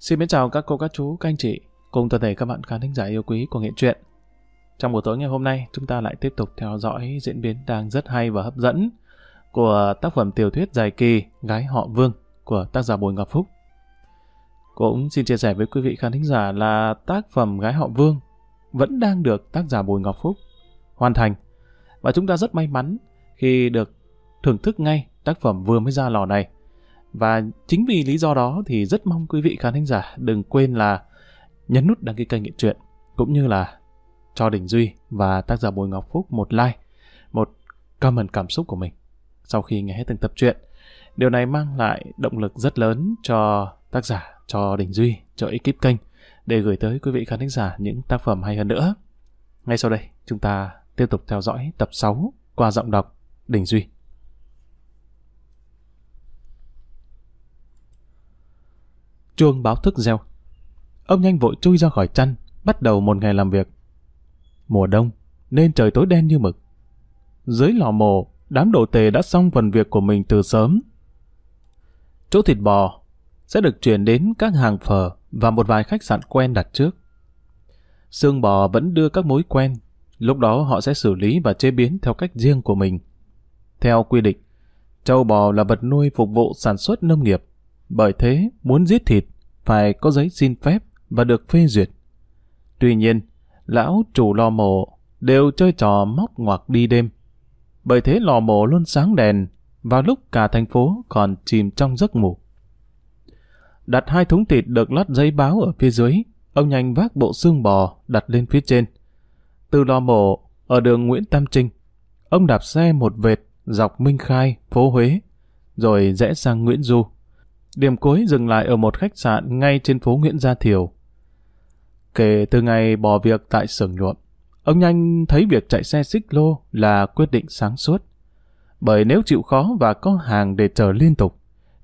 Xin mến chào các cô, các chú, các anh chị, cùng toàn thể các bạn khán thính giả yêu quý của Nghệ truyện. Trong buổi tối ngày hôm nay, chúng ta lại tiếp tục theo dõi diễn biến đang rất hay và hấp dẫn của tác phẩm tiểu thuyết dài kỳ Gái họ Vương của tác giả Bùi Ngọc Phúc. Cũng xin chia sẻ với quý vị khán thính giả là tác phẩm Gái họ Vương vẫn đang được tác giả Bùi Ngọc Phúc hoàn thành. Và chúng ta rất may mắn khi được thưởng thức ngay tác phẩm vừa mới ra lò này. Và chính vì lý do đó thì rất mong quý vị khán thính giả đừng quên là nhấn nút đăng ký kênh Nghiện Truyện cũng như là cho Đình Duy và tác giả Bùi Ngọc Phúc một like, một comment cảm xúc của mình sau khi nghe hết từng tập truyện. Điều này mang lại động lực rất lớn cho tác giả, cho Đình Duy, cho ekip kênh để gửi tới quý vị khán thính giả những tác phẩm hay hơn nữa. Ngay sau đây, chúng ta tiếp tục theo dõi tập 6 qua giọng đọc Đình Duy. Chuông báo thức reo. Ông nhanh vội chui ra khỏi chăn, bắt đầu một ngày làm việc. Mùa đông, nên trời tối đen như mực. Dưới lò mổ, đám đồ tề đã xong phần việc của mình từ sớm. Chỗ thịt bò sẽ được chuyển đến các hàng phở và một vài khách sạn quen đặt trước. Xương bò vẫn đưa các mối quen, lúc đó họ sẽ xử lý và chế biến theo cách riêng của mình. Theo quy định, trâu bò là vật nuôi phục vụ sản xuất nông nghiệp, bởi thế muốn giết thịt phải có giấy xin phép và được phê duyệt. Tuy nhiên, lão chủ lò mổ đều chơi trò móc ngoặc đi đêm. Bởi thế lò mổ luôn sáng đèn vào lúc cả thành phố còn chìm trong giấc ngủ. Đặt hai thúng thịt được lót giấy báo ở phía dưới, ông nhanh vác bộ xương bò đặt lên phía trên. Từ lò mổ, ở đường Nguyễn Tam Trinh, ông đạp xe một vệt dọc Minh Khai, phố Huế, rồi rẽ sang Nguyễn Du. Điểm cuối dừng lại ở một khách sạn ngay trên phố Nguyễn Gia Thiều. Kể từ ngày bỏ việc tại xưởng nhuộm, ông nhanh thấy việc chạy xe xích lô là quyết định sáng suốt. Bởi nếu chịu khó và có hàng để chờ liên tục,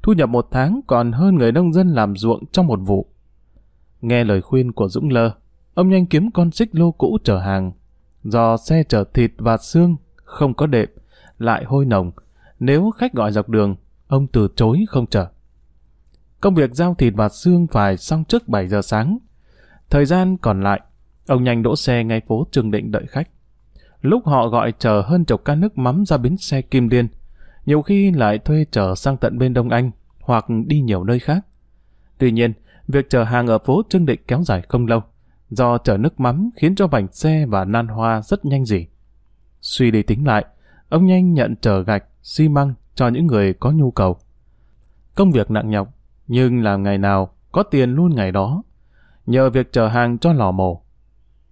thu nhập một tháng còn hơn người nông dân làm ruộng trong một vụ. Nghe lời khuyên của Dũng Lơ, ông nhanh kiếm con xích lô cũ chở hàng. Do xe chở thịt và xương không có đệm, lại hôi nồng, nếu khách gọi dọc đường, ông từ chối không chở. Công việc giao thịt và xương phải xong trước 7 giờ sáng. Thời gian còn lại, ông nhanh đỗ xe ngay phố Trường Định đợi khách. Lúc họ gọi chờ hơn chục can nước mắm ra bến xe Kim Liên, nhiều khi lại thuê chở sang tận bên Đông Anh hoặc đi nhiều nơi khác. Tuy nhiên, việc chở hàng ở phố Trương Định kéo dài không lâu, do chở nước mắm khiến cho vành xe và nan hoa rất nhanh dỉ. Suy đi tính lại, ông nhanh nhận chở gạch, xi măng cho những người có nhu cầu. Công việc nặng nhọc, nhưng làm ngày nào có tiền luôn ngày đó. Nhờ việc chở hàng cho lò mổ.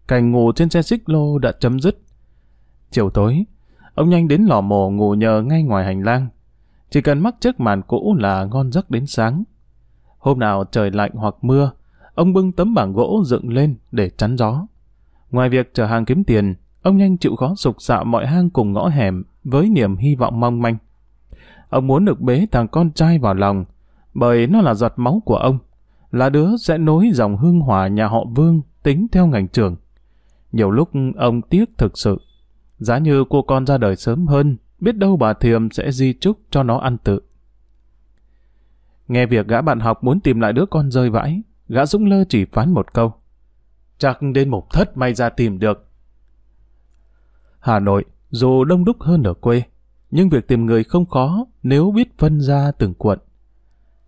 Cảnh ngủ trên xe xích lô đã chấm dứt. Chiều tối, ông nhanh đến lò mổ ngủ nhờ ngay ngoài hành lang. Chỉ cần mắc chiếc màn cũ là ngon giấc đến sáng. Hôm nào trời lạnh hoặc mưa, ông bưng tấm bảng gỗ dựng lên để chắn gió. Ngoài việc chở hàng kiếm tiền, ông nhanh chịu khó sục sạo mọi hang cùng ngõ hẻm với niềm hy vọng mong manh. Ông muốn được bế thằng con trai vào lòng, bởi nó là giọt máu của ông, là đứa sẽ nối dòng hương hỏa nhà họ Vương tính theo ngành trường. Nhiều lúc ông tiếc thực sự, giá như cô con ra đời sớm hơn, biết đâu bà Thiềm sẽ di chúc cho nó ăn tự. Nghe việc gã bạn học muốn tìm lại đứa con rơi vãi, gã Dũng Lơ chỉ phán một câu. Chắc đến một thất may ra tìm được. Hà Nội, dù đông đúc hơn ở quê, nhưng việc tìm người không khó nếu biết phân ra từng quận.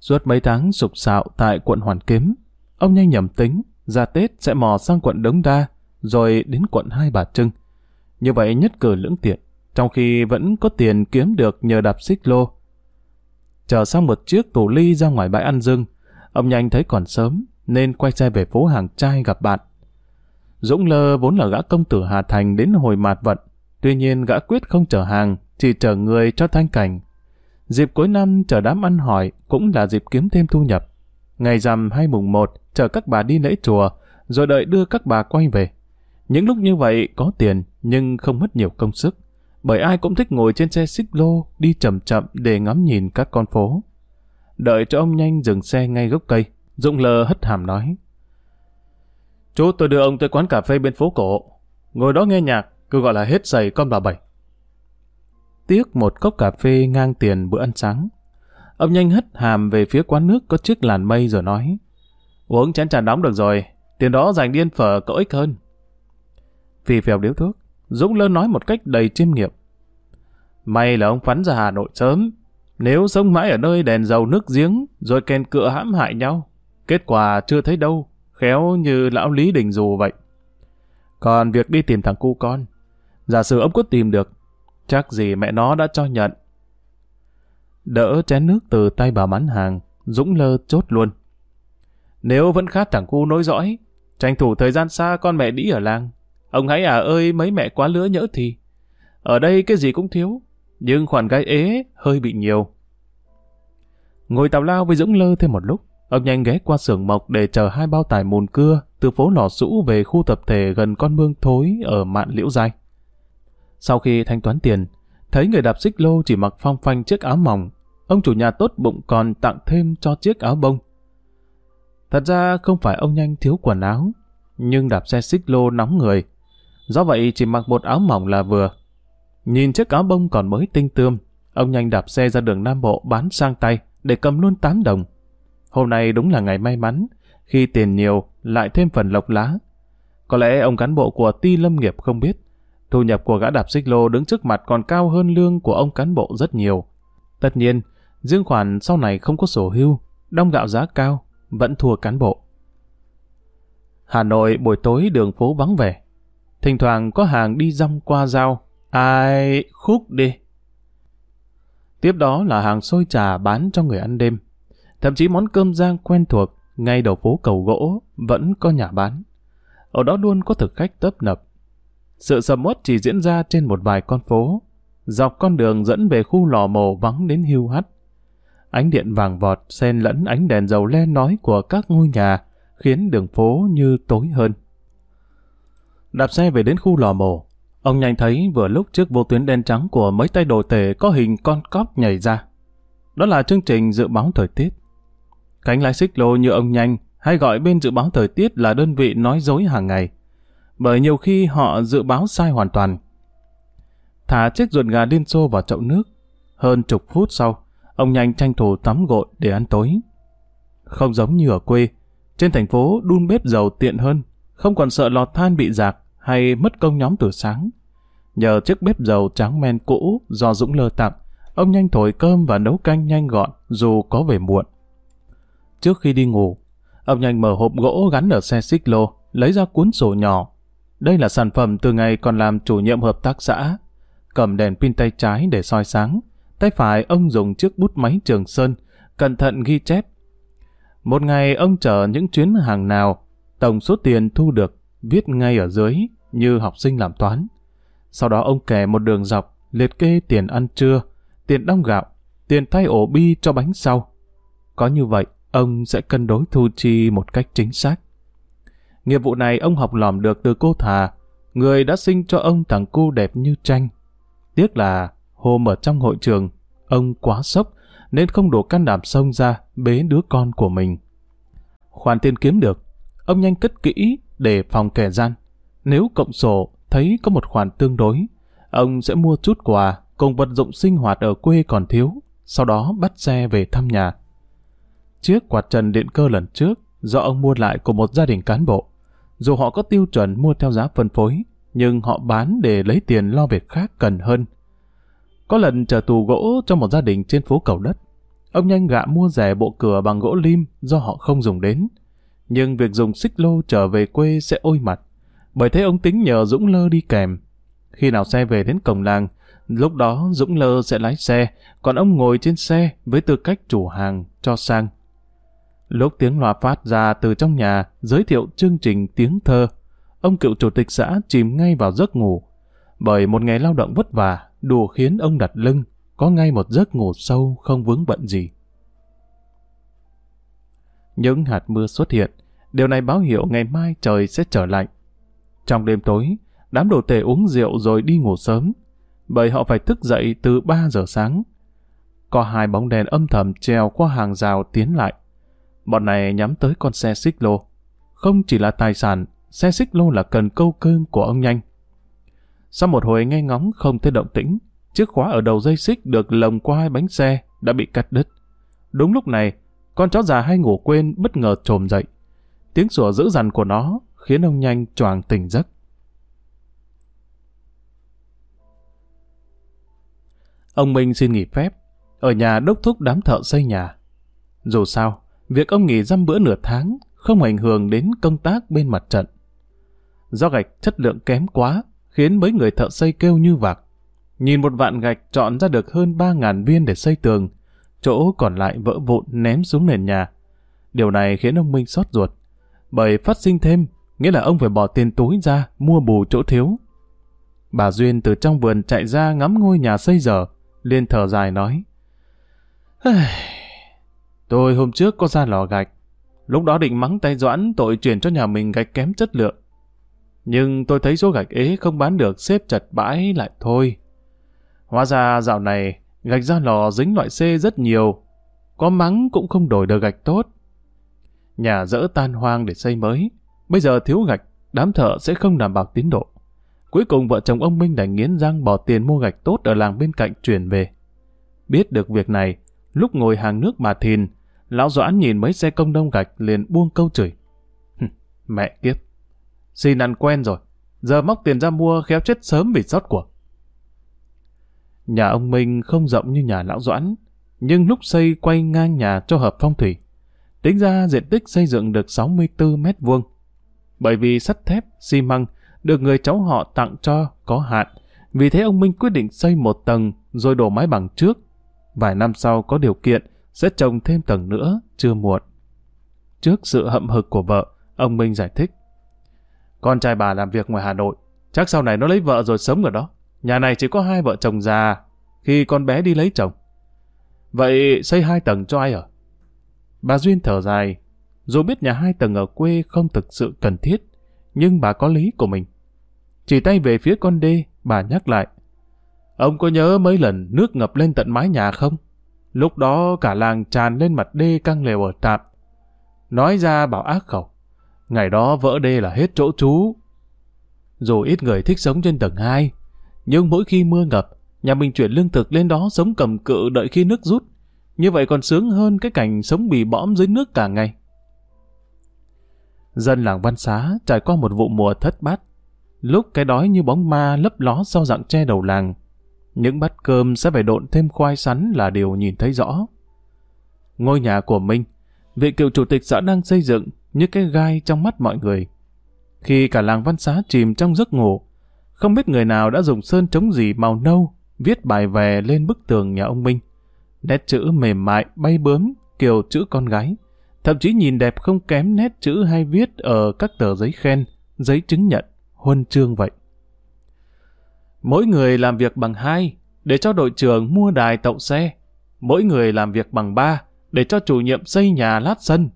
Suốt mấy tháng sục sạo tại quận Hoàn Kiếm, ông nhanh nhầm tính, ra Tết sẽ mò sang quận Đống Đa, rồi đến quận Hai Bà Trưng. Như vậy nhất cử lưỡng tiện, trong khi vẫn có tiền kiếm được nhờ đạp xích lô. Chờ xong một chiếc tủ ly ra ngoài bãi ăn dưng, ông nhanh thấy còn sớm, nên quay xe về phố hàng trai gặp bạn. Dũng Lơ vốn là gã công tử Hà Thành đến hồi mạt vận, tuy nhiên gã quyết không chở hàng, chỉ chở người cho thanh cảnh Dịp cuối năm chờ đám ăn hỏi cũng là dịp kiếm thêm thu nhập. Ngày rằm hay mùng một chờ các bà đi lễ chùa, rồi đợi đưa các bà quay về. Những lúc như vậy có tiền nhưng không mất nhiều công sức, bởi ai cũng thích ngồi trên xe xích lô đi chậm chậm để ngắm nhìn các con phố. Đợi cho ông nhanh dừng xe ngay gốc cây, Dũng lờ hất hàm nói. Chú tôi đưa ông tới quán cà phê bên phố cổ, ngồi đó nghe nhạc, cứ gọi là hết giày con bà bảy tiếc một cốc cà phê ngang tiền bữa ăn sáng. Ông nhanh hất hàm về phía quán nước có chiếc làn mây rồi nói. Uống chén trà nóng được rồi, tiền đó dành điên phở có ích hơn. Vì phèo điếu thuốc, Dũng Lơ nói một cách đầy chiêm nghiệm. May là ông phắn ra Hà Nội sớm. Nếu sống mãi ở nơi đèn dầu nước giếng, rồi kèn cựa hãm hại nhau, kết quả chưa thấy đâu, khéo như lão Lý Đình Dù vậy. Còn việc đi tìm thằng cu con, giả sử ông có tìm được, chắc gì mẹ nó đã cho nhận. Đỡ chén nước từ tay bà bán hàng, Dũng Lơ chốt luôn. Nếu vẫn khát thằng cu nối dõi, tranh thủ thời gian xa con mẹ đĩ ở làng, ông hãy à ơi mấy mẹ quá lứa nhỡ thì. Ở đây cái gì cũng thiếu, nhưng khoản gái ế hơi bị nhiều. Ngồi tào lao với Dũng Lơ thêm một lúc, ông nhanh ghé qua xưởng mộc để chờ hai bao tải mùn cưa từ phố lò sũ về khu tập thể gần con mương thối ở mạn liễu giai. Sau khi thanh toán tiền, thấy người đạp xích lô chỉ mặc phong phanh chiếc áo mỏng, ông chủ nhà tốt bụng còn tặng thêm cho chiếc áo bông. Thật ra không phải ông nhanh thiếu quần áo, nhưng đạp xe xích lô nóng người. Do vậy chỉ mặc một áo mỏng là vừa. Nhìn chiếc áo bông còn mới tinh tươm, ông nhanh đạp xe ra đường Nam Bộ bán sang tay để cầm luôn 8 đồng. Hôm nay đúng là ngày may mắn, khi tiền nhiều lại thêm phần lộc lá. Có lẽ ông cán bộ của ti lâm nghiệp không biết, thu nhập của gã đạp xích lô đứng trước mặt còn cao hơn lương của ông cán bộ rất nhiều. Tất nhiên, riêng khoản sau này không có sổ hưu, đông gạo giá cao, vẫn thua cán bộ. Hà Nội buổi tối đường phố vắng vẻ. Thỉnh thoảng có hàng đi rong qua giao. Ai khúc đi. Tiếp đó là hàng xôi trà bán cho người ăn đêm. Thậm chí món cơm rang quen thuộc ngay đầu phố cầu gỗ vẫn có nhà bán. Ở đó luôn có thực khách tấp nập. Sự sầm uất chỉ diễn ra trên một vài con phố. Dọc con đường dẫn về khu lò mồ vắng đến hưu hắt. Ánh điện vàng vọt xen lẫn ánh đèn dầu le nói của các ngôi nhà khiến đường phố như tối hơn. Đạp xe về đến khu lò mồ, ông nhanh thấy vừa lúc trước vô tuyến đen trắng của mấy tay đồ tể có hình con cóc nhảy ra. Đó là chương trình dự báo thời tiết. Cánh lái xích lô như ông nhanh hay gọi bên dự báo thời tiết là đơn vị nói dối hàng ngày. Bởi nhiều khi họ dự báo sai hoàn toàn. Thả chiếc ruột gà liên xô vào chậu nước. Hơn chục phút sau, ông nhanh tranh thủ tắm gội để ăn tối. Không giống như ở quê, trên thành phố đun bếp dầu tiện hơn, không còn sợ lò than bị giạc hay mất công nhóm từ sáng. Nhờ chiếc bếp dầu trắng men cũ do Dũng lơ tặng, ông nhanh thổi cơm và nấu canh nhanh gọn dù có về muộn. Trước khi đi ngủ, ông nhanh mở hộp gỗ gắn ở xe xích lô, lấy ra cuốn sổ nhỏ. Đây là sản phẩm từ ngày còn làm chủ nhiệm hợp tác xã. Cầm đèn pin tay trái để soi sáng, tay phải ông dùng chiếc bút máy trường sơn, cẩn thận ghi chép. Một ngày ông chở những chuyến hàng nào, tổng số tiền thu được viết ngay ở dưới như học sinh làm toán. Sau đó ông kẻ một đường dọc, liệt kê tiền ăn trưa, tiền đong gạo, tiền thay ổ bi cho bánh sau. Có như vậy, ông sẽ cân đối thu chi một cách chính xác. Nghiệp vụ này ông học lòm được từ cô Thà, người đã sinh cho ông thằng cu đẹp như tranh. Tiếc là hôm ở trong hội trường, ông quá sốc nên không đủ can đảm xông ra bế đứa con của mình. Khoản tiền kiếm được, ông nhanh cất kỹ để phòng kẻ gian. Nếu cộng sổ thấy có một khoản tương đối, ông sẽ mua chút quà cùng vật dụng sinh hoạt ở quê còn thiếu, sau đó bắt xe về thăm nhà. Chiếc quạt trần điện cơ lần trước do ông mua lại của một gia đình cán bộ. Dù họ có tiêu chuẩn mua theo giá phân phối, nhưng họ bán để lấy tiền lo việc khác cần hơn. Có lần chờ tù gỗ cho một gia đình trên phố cầu đất. Ông nhanh gạ mua rẻ bộ cửa bằng gỗ lim do họ không dùng đến. Nhưng việc dùng xích lô trở về quê sẽ ôi mặt. Bởi thế ông tính nhờ Dũng Lơ đi kèm. Khi nào xe về đến cổng làng, lúc đó Dũng Lơ sẽ lái xe, còn ông ngồi trên xe với tư cách chủ hàng cho sang. Lúc tiếng loa phát ra từ trong nhà giới thiệu chương trình tiếng thơ, ông cựu chủ tịch xã chìm ngay vào giấc ngủ. Bởi một ngày lao động vất vả, đủ khiến ông đặt lưng, có ngay một giấc ngủ sâu không vướng bận gì. Những hạt mưa xuất hiện, điều này báo hiệu ngày mai trời sẽ trở lạnh. Trong đêm tối, đám đồ tể uống rượu rồi đi ngủ sớm, bởi họ phải thức dậy từ 3 giờ sáng. Có hai bóng đèn âm thầm treo qua hàng rào tiến lại. Bọn này nhắm tới con xe xích lô. Không chỉ là tài sản, xe xích lô là cần câu cơm của ông nhanh. Sau một hồi nghe ngóng không thấy động tĩnh, chiếc khóa ở đầu dây xích được lồng qua hai bánh xe đã bị cắt đứt. Đúng lúc này, con chó già hay ngủ quên bất ngờ trồm dậy. tiếng sủa dữ dằn của nó khiến ông nhanh choàng tỉnh giấc. Ông Minh xin nghỉ phép, ở nhà đốc thúc đám thợ xây nhà. Dù sao, việc ông nghỉ dăm bữa nửa tháng không ảnh hưởng đến công tác bên mặt trận. Do gạch chất lượng kém quá, khiến mấy người thợ xây kêu như vạc. Nhìn một vạn gạch chọn ra được hơn 3.000 viên để xây tường, chỗ còn lại vỡ vụn ném xuống nền nhà. Điều này khiến ông Minh xót ruột, bởi phát sinh thêm, nghĩa là ông phải bỏ tiền túi ra mua bù chỗ thiếu. Bà Duyên từ trong vườn chạy ra ngắm ngôi nhà xây dở, liền thở dài nói. Tôi hôm trước có ra lò gạch, lúc đó định mắng tay Doãn tội chuyển cho nhà mình gạch kém chất lượng. Nhưng tôi thấy số gạch ế không bán được xếp chặt bãi lại thôi. Hóa ra dạo này gạch ra lò dính loại C rất nhiều, có mắng cũng không đổi được gạch tốt. Nhà dỡ tan hoang để xây mới, bây giờ thiếu gạch, đám thợ sẽ không đảm bảo tiến độ. Cuối cùng vợ chồng ông Minh đành nghiến răng bỏ tiền mua gạch tốt ở làng bên cạnh chuyển về. Biết được việc này, lúc ngồi hàng nước bà Thìn, lão Doãn nhìn mấy xe công đông gạch liền buông câu chửi. Mẹ kiếp, xin ăn quen rồi, giờ móc tiền ra mua khéo chết sớm bị sót của. Nhà ông Minh không rộng như nhà lão Doãn, nhưng lúc xây quay ngang nhà cho hợp phong thủy. Tính ra diện tích xây dựng được 64 mét vuông. Bởi vì sắt thép, xi măng được người cháu họ tặng cho có hạn, vì thế ông Minh quyết định xây một tầng rồi đổ mái bằng trước. Vài năm sau có điều kiện sẽ trồng thêm tầng nữa, chưa muộn. Trước sự hậm hực của vợ, ông Minh giải thích. Con trai bà làm việc ngoài Hà Nội, chắc sau này nó lấy vợ rồi sống ở đó. Nhà này chỉ có hai vợ chồng già, khi con bé đi lấy chồng. Vậy xây hai tầng cho ai ở? Bà Duyên thở dài, dù biết nhà hai tầng ở quê không thực sự cần thiết, nhưng bà có lý của mình. Chỉ tay về phía con đê, bà nhắc lại. Ông có nhớ mấy lần nước ngập lên tận mái nhà không? Lúc đó cả làng tràn lên mặt đê căng lều ở tạm. Nói ra bảo ác khẩu. Ngày đó vỡ đê là hết chỗ trú. Dù ít người thích sống trên tầng 2, nhưng mỗi khi mưa ngập, nhà mình chuyển lương thực lên đó sống cầm cự đợi khi nước rút. Như vậy còn sướng hơn cái cảnh sống bì bõm dưới nước cả ngày. Dân làng Văn Xá trải qua một vụ mùa thất bát. Lúc cái đói như bóng ma lấp ló sau dạng tre đầu làng. Những bát cơm sẽ phải độn thêm khoai sắn là điều nhìn thấy rõ. Ngôi nhà của Minh, vị cựu chủ tịch xã đang xây dựng như cái gai trong mắt mọi người. Khi cả làng Văn Xá chìm trong giấc ngủ, không biết người nào đã dùng sơn chống gì màu nâu viết bài về lên bức tường nhà ông Minh. Nét chữ mềm mại, bay bướm, kiểu chữ con gái. Thậm chí nhìn đẹp không kém nét chữ hay viết ở các tờ giấy khen, giấy chứng nhận, huân chương vậy. Mỗi người làm việc bằng hai, để cho đội trưởng mua đài tậu xe. Mỗi người làm việc bằng ba, để cho chủ nhiệm xây nhà lát sân.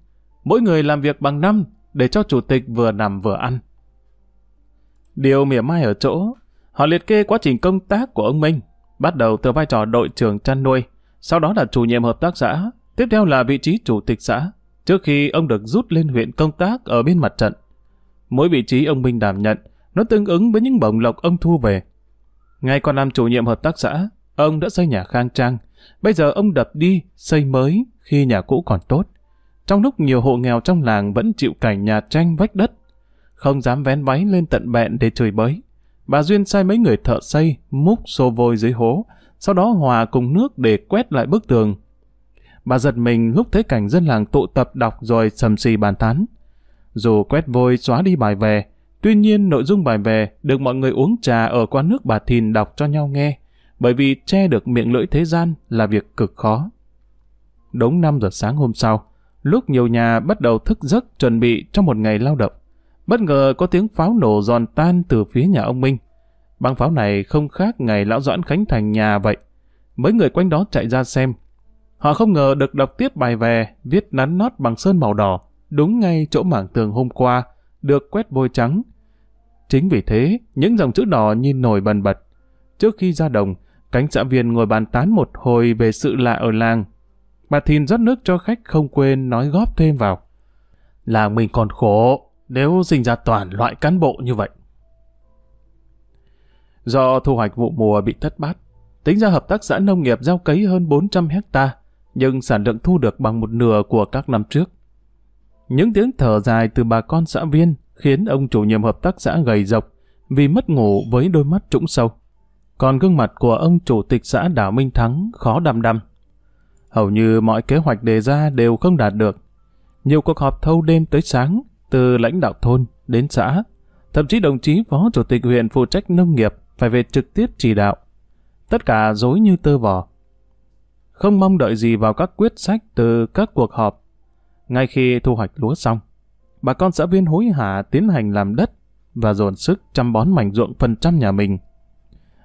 Mỗi người làm việc bằng năm, để cho chủ tịch vừa nằm vừa ăn. Điều mỉa mai ở chỗ, họ liệt kê quá trình công tác của ông Minh, bắt đầu từ vai trò đội trưởng chăn nuôi, sau đó là chủ nhiệm hợp tác xã, tiếp theo là vị trí chủ tịch xã, trước khi ông được rút lên huyện công tác ở bên mặt trận. Mỗi vị trí ông Minh đảm nhận, nó tương ứng với những bổng lộc ông thu về. Ngay còn làm chủ nhiệm hợp tác xã, ông đã xây nhà khang trang, bây giờ ông đập đi, xây mới khi nhà cũ còn tốt. Trong lúc nhiều hộ nghèo trong làng vẫn chịu cảnh nhà tranh vách đất, không dám vén váy lên tận bẹn để chửi bới. Bà Duyên sai mấy người thợ xây múc xô vôi dưới hố, sau đó hòa cùng nước để quét lại bức tường. Bà giật mình lúc thấy cảnh dân làng tụ tập đọc rồi sầm xì bàn tán. Dù quét vôi xóa đi bài về, tuy nhiên nội dung bài về được mọi người uống trà ở quán nước bà Thìn đọc cho nhau nghe, bởi vì che được miệng lưỡi thế gian là việc cực khó. Đúng 5 giờ sáng hôm sau, lúc nhiều nhà bắt đầu thức giấc chuẩn bị cho một ngày lao động, bất ngờ có tiếng pháo nổ giòn tan từ phía nhà ông Minh. Băng pháo này không khác ngày lão Doãn Khánh Thành nhà vậy. Mấy người quanh đó chạy ra xem. Họ không ngờ được đọc tiếp bài về, viết nắn nót bằng sơn màu đỏ, đúng ngay chỗ mảng tường hôm qua, được quét vôi trắng. Chính vì thế, những dòng chữ đỏ nhìn nổi bần bật. Trước khi ra đồng, cánh xã viên ngồi bàn tán một hồi về sự lạ ở làng. Bà Thìn rót nước cho khách không quên nói góp thêm vào. Làng mình còn khổ, nếu sinh ra toàn loại cán bộ như vậy. Do thu hoạch vụ mùa bị thất bát, tính ra hợp tác xã nông nghiệp gieo cấy hơn 400 hecta, nhưng sản lượng thu được bằng một nửa của các năm trước. Những tiếng thở dài từ bà con xã viên khiến ông chủ nhiệm hợp tác xã gầy rộc vì mất ngủ với đôi mắt trũng sâu. Còn gương mặt của ông chủ tịch xã Đảo Minh Thắng khó đăm đăm. Hầu như mọi kế hoạch đề ra đều không đạt được. Nhiều cuộc họp thâu đêm tới sáng, từ lãnh đạo thôn đến xã. Thậm chí đồng chí phó chủ tịch huyện phụ trách nông nghiệp phải về trực tiếp chỉ đạo. Tất cả dối như tơ vò. Không mong đợi gì vào các quyết sách từ các cuộc họp. Ngay khi thu hoạch lúa xong, bà con xã viên hối hả tiến hành làm đất và dồn sức chăm bón mảnh ruộng phần trăm nhà mình.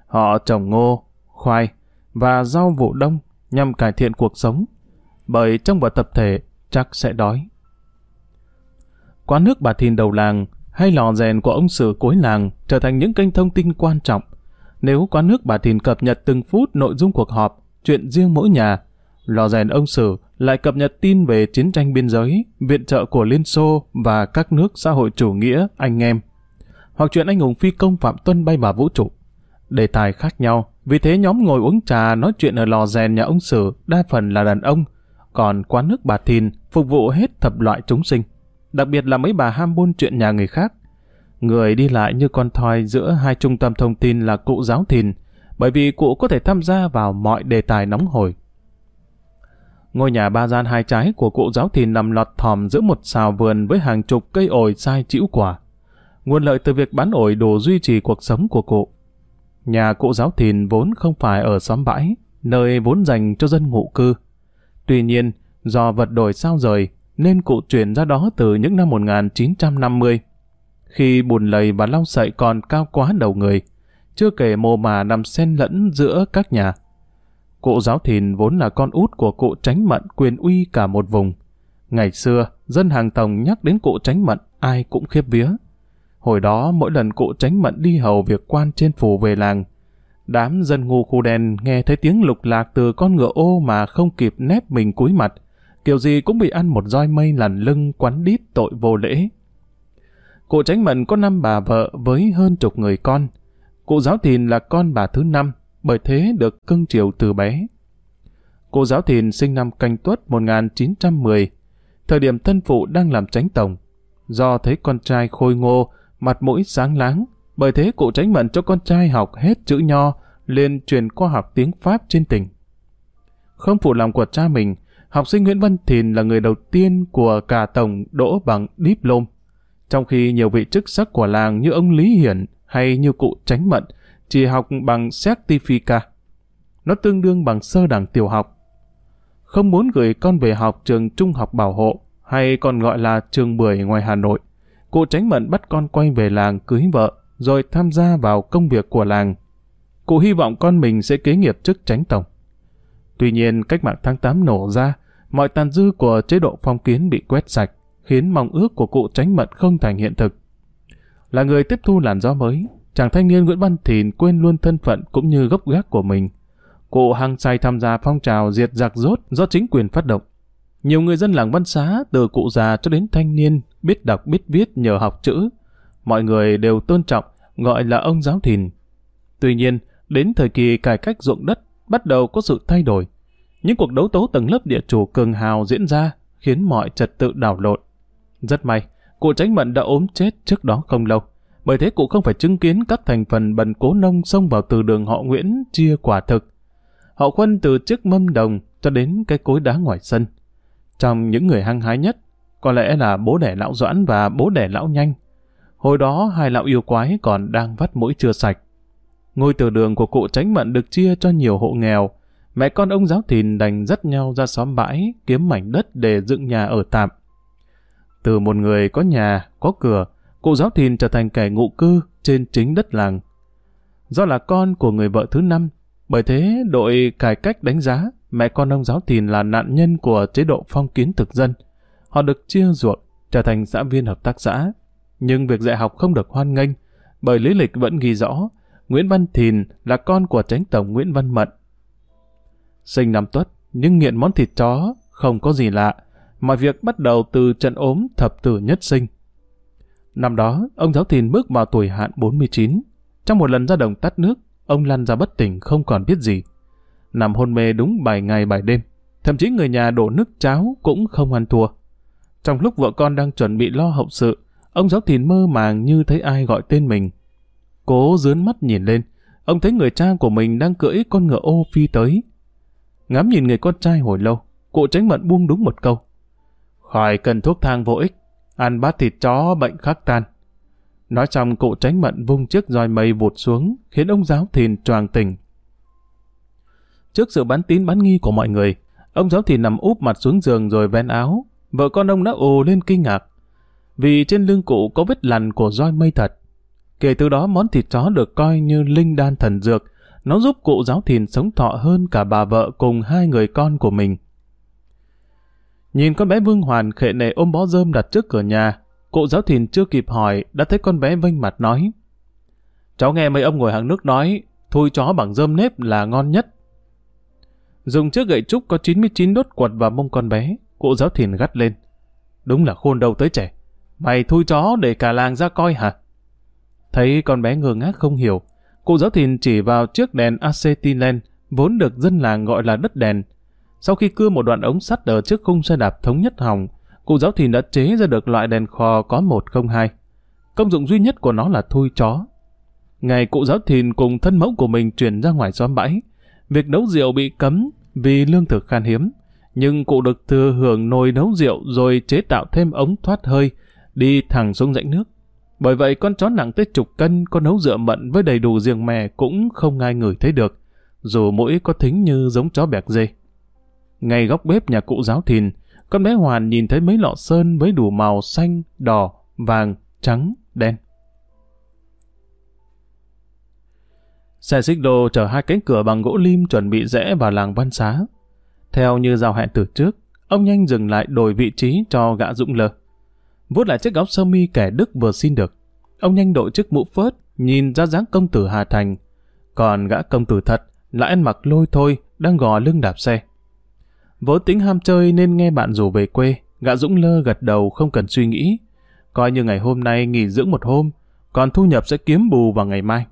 Họ trồng ngô, khoai và rau vụ đông nhằm cải thiện cuộc sống, bởi trong một tập thể chắc sẽ đói. Quán nước bà Thìn đầu làng hay lò rèn của ông Sử cuối làng trở thành những kênh thông tin quan trọng. Nếu quán nước bà Thìn cập nhật từng phút nội dung cuộc họp, chuyện riêng mỗi nhà, lò rèn ông Sử lại cập nhật tin về chiến tranh biên giới, viện trợ của Liên Xô và các nước xã hội chủ nghĩa anh em. Hoặc chuyện anh hùng phi công Phạm Tuân bay vào vũ trụ. Đề tài khác nhau, vì thế nhóm ngồi uống trà nói chuyện ở lò rèn nhà ông Sử đa phần là đàn ông, còn quán nước bà Thìn phục vụ hết thập loại chúng sinh, đặc biệt là mấy bà ham buôn chuyện nhà người khác. Người đi lại như con thoi giữa hai trung tâm thông tin là cụ giáo Thìn, bởi vì cụ có thể tham gia vào mọi đề tài nóng hổi. Ngôi nhà ba gian hai trái của cụ giáo thì nằm lọt thòm giữa một xào vườn với hàng chục cây ổi sai chịu quả. Nguồn lợi từ việc bán ổi đủ duy trì cuộc sống của cụ. Nhà cụ giáo thìn vốn không phải ở xóm bãi, nơi vốn dành cho dân ngụ cư. Tuy nhiên, do vật đổi sao rời, nên cụ chuyển ra đó từ những năm 1950. Khi bùn lầy và lau sậy còn cao quá đầu người, chưa kể mồ mà nằm xen lẫn giữa các nhà. Cụ giáo thìn vốn là con út của cụ tránh mận quyền uy cả một vùng. Ngày xưa, dân hàng tòng nhắc đến cụ tránh mận ai cũng khiếp vía. Hồi đó mỗi lần cụ tránh mận đi hầu việc quan trên phủ về làng, đám dân ngu khu đen nghe thấy tiếng lục lạc từ con ngựa ô mà không kịp nép mình cúi mặt, kiểu gì cũng bị ăn một roi mây lằn lưng quắn đít tội vô lễ. Cụ tránh mận có năm bà vợ với hơn chục người con. Cụ giáo thìn là con bà thứ năm, bởi thế được cưng chiều từ bé. Cụ giáo thìn sinh năm canh tuất 1910, thời điểm thân phụ đang làm tránh tổng. Do thấy con trai khôi ngô, mặt mũi sáng láng, bởi thế cụ tránh mận cho con trai học hết chữ nho, liền truyền qua học tiếng Pháp trên tỉnh. Không phụ lòng của cha mình, học sinh Nguyễn Văn Thìn là người đầu tiên của cả tổng đỗ bằng diplom. Trong khi nhiều vị chức sắc của làng như ông Lý Hiển hay như cụ tránh mận chỉ học bằng certifica. Nó tương đương bằng sơ đẳng tiểu học. Không muốn gửi con về học trường trung học bảo hộ hay còn gọi là trường bưởi ngoài Hà Nội cụ tránh mận bắt con quay về làng cưới vợ, rồi tham gia vào công việc của làng. Cụ hy vọng con mình sẽ kế nghiệp chức tránh tổng. Tuy nhiên, cách mạng tháng 8 nổ ra, mọi tàn dư của chế độ phong kiến bị quét sạch, khiến mong ước của cụ tránh mận không thành hiện thực. Là người tiếp thu làn gió mới, chàng thanh niên Nguyễn Văn Thìn quên luôn thân phận cũng như gốc gác của mình. Cụ hăng say tham gia phong trào diệt giặc rốt do chính quyền phát động. Nhiều người dân làng Văn Xá, từ cụ già cho đến thanh niên, biết đọc biết viết nhờ học chữ. Mọi người đều tôn trọng, gọi là ông giáo thìn. Tuy nhiên, đến thời kỳ cải cách ruộng đất, bắt đầu có sự thay đổi. Những cuộc đấu tố tầng lớp địa chủ cường hào diễn ra, khiến mọi trật tự đảo lộn. Rất may, cụ tránh mận đã ốm chết trước đó không lâu. Bởi thế cụ không phải chứng kiến các thành phần bần cố nông xông vào từ đường họ Nguyễn chia quả thực. Họ khuân từ chiếc mâm đồng cho đến cái cối đá ngoài sân. Trong những người hăng hái nhất, có lẽ là bố đẻ lão Doãn và bố đẻ lão Nhanh. Hồi đó hai lão yêu quái còn đang vắt mũi chưa sạch. Ngôi từ đường của cụ tránh mận được chia cho nhiều hộ nghèo. Mẹ con ông giáo thìn đành dắt nhau ra xóm bãi kiếm mảnh đất để dựng nhà ở tạm. Từ một người có nhà, có cửa, cụ giáo thìn trở thành kẻ ngụ cư trên chính đất làng. Do là con của người vợ thứ năm, bởi thế đội cải cách đánh giá mẹ con ông giáo thìn là nạn nhân của chế độ phong kiến thực dân. Họ được chia ruộng, trở thành xã viên hợp tác xã. Nhưng việc dạy học không được hoan nghênh, bởi lý lịch vẫn ghi rõ Nguyễn Văn Thìn là con của tránh tổng Nguyễn Văn Mận. Sinh năm tuất, nhưng nghiện món thịt chó, không có gì lạ. Mọi việc bắt đầu từ trận ốm thập tử nhất sinh. Năm đó, ông giáo thìn bước vào tuổi hạn 49. Trong một lần ra đồng tắt nước, ông lăn ra bất tỉnh không còn biết gì nằm hôn mê đúng 7 ngày 7 đêm. Thậm chí người nhà đổ nước cháo cũng không ăn thua. Trong lúc vợ con đang chuẩn bị lo hậu sự, ông giáo thìn mơ màng như thấy ai gọi tên mình. Cố dướn mắt nhìn lên, ông thấy người cha của mình đang cưỡi con ngựa ô phi tới. Ngắm nhìn người con trai hồi lâu, cụ tránh mận buông đúng một câu. Khỏi cần thuốc thang vô ích, ăn bát thịt chó bệnh khắc tan. Nói xong cụ tránh mận vung chiếc roi mây vụt xuống, khiến ông giáo thìn choàng tỉnh. Trước sự bán tín bán nghi của mọi người, ông giáo thìn nằm úp mặt xuống giường rồi ven áo. Vợ con ông đã ồ lên kinh ngạc. Vì trên lưng cụ có vết lằn của roi mây thật. Kể từ đó món thịt chó được coi như linh đan thần dược, nó giúp cụ giáo thìn sống thọ hơn cả bà vợ cùng hai người con của mình. Nhìn con bé Vương Hoàn khệ nề ôm bó rơm đặt trước cửa nhà, cụ giáo thìn chưa kịp hỏi đã thấy con bé vênh mặt nói. Cháu nghe mấy ông ngồi hàng nước nói, thui chó bằng rơm nếp là ngon nhất. Dùng chiếc gậy trúc có 99 đốt quật vào mông con bé, cụ giáo thìn gắt lên. Đúng là khôn đầu tới trẻ. Mày thui chó để cả làng ra coi hả? Thấy con bé ngơ ngác không hiểu, cụ giáo thìn chỉ vào chiếc đèn acetylene vốn được dân làng gọi là đất đèn. Sau khi cưa một đoạn ống sắt ở trước khung xe đạp thống nhất hỏng, cụ giáo thìn đã chế ra được loại đèn kho có 102. Công dụng duy nhất của nó là thui chó. Ngày cụ giáo thìn cùng thân mẫu của mình chuyển ra ngoài xóm bãi, việc nấu rượu bị cấm vì lương thực khan hiếm, nhưng cụ được thừa hưởng nồi nấu rượu rồi chế tạo thêm ống thoát hơi, đi thẳng xuống rãnh nước. Bởi vậy con chó nặng tới chục cân có nấu rượu mận với đầy đủ riêng mè cũng không ai ngửi thấy được, dù mũi có thính như giống chó bẹc dê. Ngay góc bếp nhà cụ giáo thìn, con bé Hoàn nhìn thấy mấy lọ sơn với đủ màu xanh, đỏ, vàng, trắng, đen. Xe xích lô chở hai cánh cửa bằng gỗ lim chuẩn bị rẽ vào làng Văn Xá. Theo như giao hẹn từ trước, ông nhanh dừng lại đổi vị trí cho gã Dũng Lơ. Vuốt lại chiếc áo sơ mi kẻ Đức vừa xin được. Ông nhanh đội chiếc mũ phớt, nhìn ra dáng công tử Hà Thành. Còn gã công tử thật, lại ăn mặc lôi thôi, đang gò lưng đạp xe. Vốn tính ham chơi nên nghe bạn rủ về quê, gã Dũng Lơ gật đầu không cần suy nghĩ. Coi như ngày hôm nay nghỉ dưỡng một hôm, còn thu nhập sẽ kiếm bù vào ngày mai.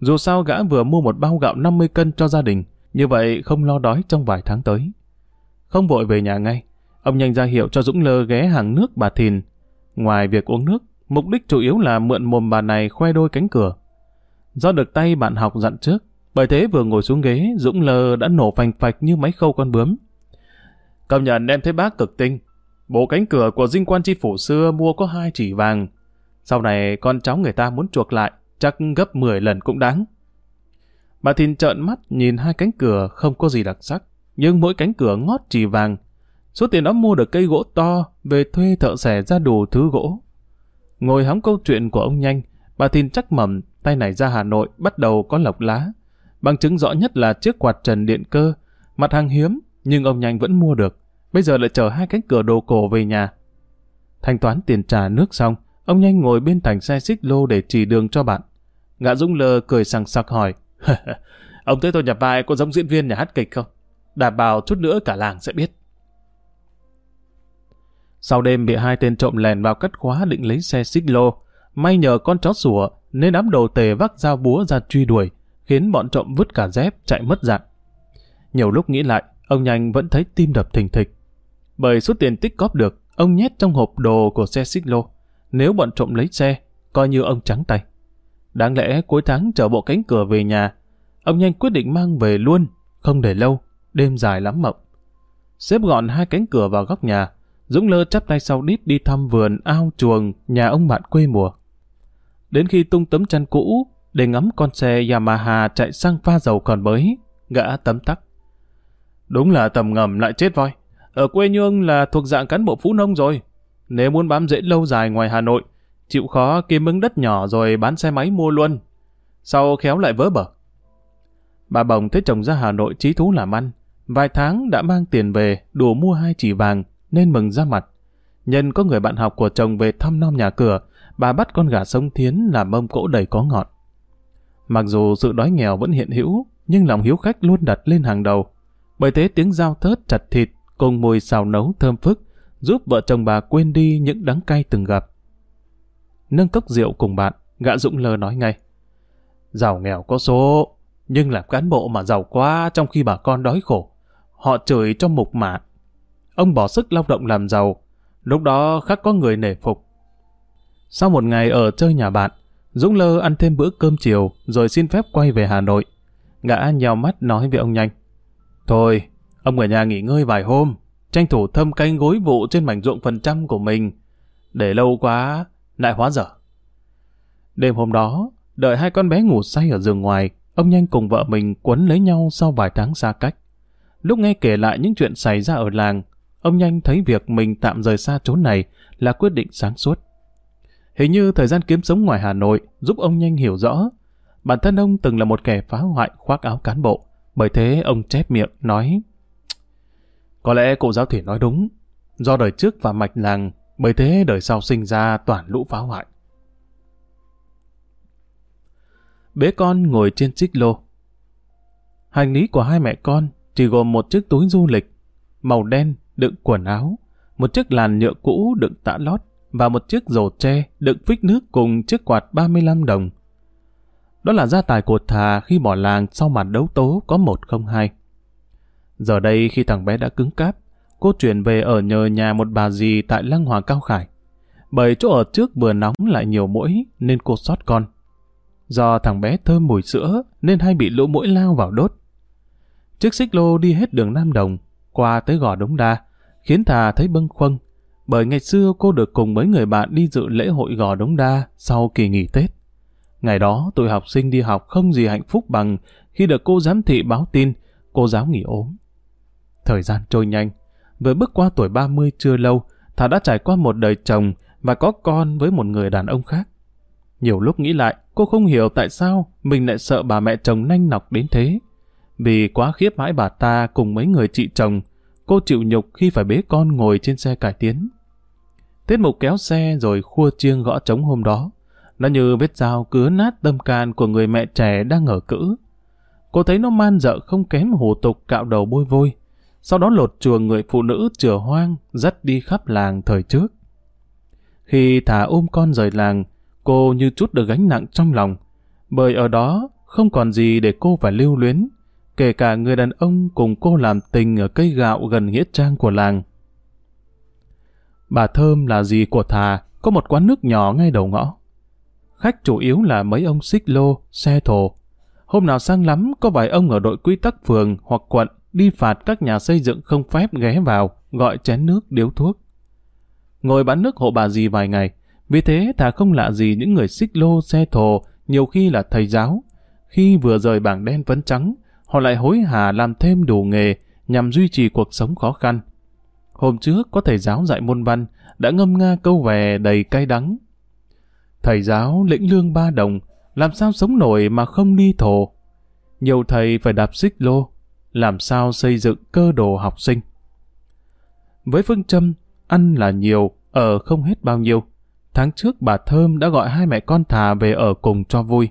Dù sao gã vừa mua một bao gạo 50 cân cho gia đình, như vậy không lo đói trong vài tháng tới. Không vội về nhà ngay, ông nhanh ra hiệu cho Dũng Lơ ghé hàng nước bà Thìn. Ngoài việc uống nước, mục đích chủ yếu là mượn mồm bà này khoe đôi cánh cửa. Do được tay bạn học dặn trước, bởi thế vừa ngồi xuống ghế, Dũng Lơ đã nổ phành phạch như máy khâu con bướm. Công nhận em thấy bác cực tinh. Bộ cánh cửa của dinh quan chi phủ xưa mua có hai chỉ vàng. Sau này con cháu người ta muốn chuộc lại, chắc gấp 10 lần cũng đáng. Bà Thìn trợn mắt nhìn hai cánh cửa không có gì đặc sắc, nhưng mỗi cánh cửa ngót chỉ vàng. Số tiền đó mua được cây gỗ to, về thuê thợ xẻ ra đủ thứ gỗ. Ngồi hóng câu chuyện của ông Nhanh, bà Thìn chắc mầm, tay này ra Hà Nội bắt đầu có lọc lá. Bằng chứng rõ nhất là chiếc quạt trần điện cơ, mặt hàng hiếm, nhưng ông Nhanh vẫn mua được. Bây giờ lại chở hai cánh cửa đồ cổ về nhà. Thanh toán tiền trà nước xong, ông Nhanh ngồi bên thành xe xích lô để chỉ đường cho bạn. ngã Dũng lơ cười sằng sặc hỏi, ông thấy tôi nhập vai có giống diễn viên nhà hát kịch không? Đảm bảo chút nữa cả làng sẽ biết. Sau đêm bị hai tên trộm lèn vào cắt khóa định lấy xe xích lô, may nhờ con chó sủa nên đám đồ tề vác dao búa ra truy đuổi, khiến bọn trộm vứt cả dép chạy mất dạng. Nhiều lúc nghĩ lại, ông nhanh vẫn thấy tim đập thình thịch. Bởi số tiền tích góp được, ông nhét trong hộp đồ của xe xích lô. Nếu bọn trộm lấy xe, coi như ông trắng tay. Đáng lẽ cuối tháng chở bộ cánh cửa về nhà, ông nhanh quyết định mang về luôn, không để lâu, đêm dài lắm mộng. Xếp gọn hai cánh cửa vào góc nhà, Dũng lơ chắp tay sau đít đi thăm vườn, ao, chuồng, nhà ông bạn quê mùa. Đến khi tung tấm chăn cũ, để ngắm con xe Yamaha chạy sang pha dầu còn mới, gã tấm tắc. Đúng là tầm ngầm lại chết voi. Ở quê nhương là thuộc dạng cán bộ phú nông rồi. Nếu muốn bám rễ lâu dài ngoài Hà Nội, chịu khó kiếm mứng đất nhỏ rồi bán xe máy mua luôn. Sau khéo lại vỡ bờ. Bà Bồng thấy chồng ra Hà Nội trí thú làm ăn. Vài tháng đã mang tiền về, đủ mua hai chỉ vàng, nên mừng ra mặt. Nhân có người bạn học của chồng về thăm nom nhà cửa, bà bắt con gà sông thiến làm mâm cỗ đầy có ngọt. Mặc dù sự đói nghèo vẫn hiện hữu, nhưng lòng hiếu khách luôn đặt lên hàng đầu. Bởi thế tiếng dao thớt chặt thịt cùng mùi xào nấu thơm phức giúp vợ chồng bà quên đi những đắng cay từng gặp. Nâng cốc rượu cùng bạn, gã Dũng lơ nói ngay. Giàu nghèo có số, nhưng làm cán bộ mà giàu quá trong khi bà con đói khổ. Họ chửi cho mục mạ. Ông bỏ sức lao động làm giàu. Lúc đó khắc có người nể phục. Sau một ngày ở chơi nhà bạn, Dũng Lơ ăn thêm bữa cơm chiều rồi xin phép quay về Hà Nội. Gã nhào mắt nói với ông Nhanh. Thôi, ông ở nhà nghỉ ngơi vài hôm, tranh thủ thâm canh gối vụ trên mảnh ruộng phần trăm của mình. Để lâu quá, lại hóa dở. Đêm hôm đó, đợi hai con bé ngủ say ở giường ngoài, ông Nhanh cùng vợ mình quấn lấy nhau sau vài tháng xa cách. Lúc nghe kể lại những chuyện xảy ra ở làng, ông Nhanh thấy việc mình tạm rời xa chốn này là quyết định sáng suốt. Hình như thời gian kiếm sống ngoài Hà Nội giúp ông Nhanh hiểu rõ. Bản thân ông từng là một kẻ phá hoại khoác áo cán bộ. Bởi thế ông chép miệng nói Có lẽ cụ giáo thủy nói đúng. Do đời trước và mạch làng, bởi thế đời sau sinh ra toàn lũ phá hoại. Bế con ngồi trên xích lô. Hành lý của hai mẹ con chỉ gồm một chiếc túi du lịch màu đen đựng quần áo, một chiếc làn nhựa cũ đựng tã lót và một chiếc rổ tre đựng phích nước cùng chiếc quạt 35 đồng. Đó là gia tài của Thà khi bỏ làng sau màn đấu tố có một không hai. Giờ đây khi thằng bé đã cứng cáp, cô chuyển về ở nhờ nhà một bà dì tại Lăng Hòa Cao Khải. Bởi chỗ ở trước vừa nóng lại nhiều mũi nên cô sót con. Do thằng bé thơm mùi sữa nên hay bị lũ mũi lao vào đốt. Chiếc xích lô đi hết đường Nam Đồng, qua tới gò Đống Đa, khiến Thà thấy bâng khuâng bởi ngày xưa cô được cùng mấy người bạn đi dự lễ hội gò Đống Đa sau kỳ nghỉ Tết. Ngày đó tụi học sinh đi học không gì hạnh phúc bằng khi được cô giám thị báo tin cô giáo nghỉ ốm. Thời gian trôi nhanh, vừa bước qua tuổi 30 chưa lâu, Thảo đã trải qua một đời chồng và có con với một người đàn ông khác. Nhiều lúc nghĩ lại, cô không hiểu tại sao mình lại sợ bà mẹ chồng nanh nọc đến thế. Vì quá khiếp mãi bà ta cùng mấy người chị chồng, cô chịu nhục khi phải bế con ngồi trên xe cải tiến. Tiết mục kéo xe rồi khua chiêng gõ trống hôm đó. Nó như vết dao cứa nát tâm can của người mẹ trẻ đang ở cữ. Cô thấy nó man dợ không kém hủ tục cạo đầu bôi vôi. Sau đó lột chuồng người phụ nữ chừa hoang, dắt đi khắp làng thời trước. Khi thả ôm con rời làng, cô như chút được gánh nặng trong lòng. Bởi ở đó không còn gì để cô phải lưu luyến, kể cả người đàn ông cùng cô làm tình ở cây gạo gần nghĩa trang của làng. Bà Thơm là dì của Thà, có một quán nước nhỏ ngay đầu ngõ. Khách chủ yếu là mấy ông xích lô, xe thồ. Hôm nào sang lắm, có vài ông ở đội quy tắc phường hoặc quận đi phạt các nhà xây dựng không phép ghé vào, gọi chén nước điếu thuốc. Ngồi bán nước hộ bà gì vài ngày, vì thế Thà không lạ gì những người xích lô, xe thồ, nhiều khi là thầy giáo. Khi vừa rời bảng đen vấn trắng, họ lại hối hả làm thêm đủ nghề nhằm duy trì cuộc sống khó khăn. Hôm trước có thầy giáo dạy môn văn đã ngâm nga câu về đầy cay đắng. Thầy giáo lĩnh lương ba đồng, làm sao sống nổi mà không đi thổ. Nhiều thầy phải đạp xích lô, làm sao xây dựng cơ đồ học sinh. Với phương châm, ăn là nhiều, ở không hết bao nhiêu. Tháng trước bà Thơm đã gọi hai mẹ con thà về ở cùng cho vui.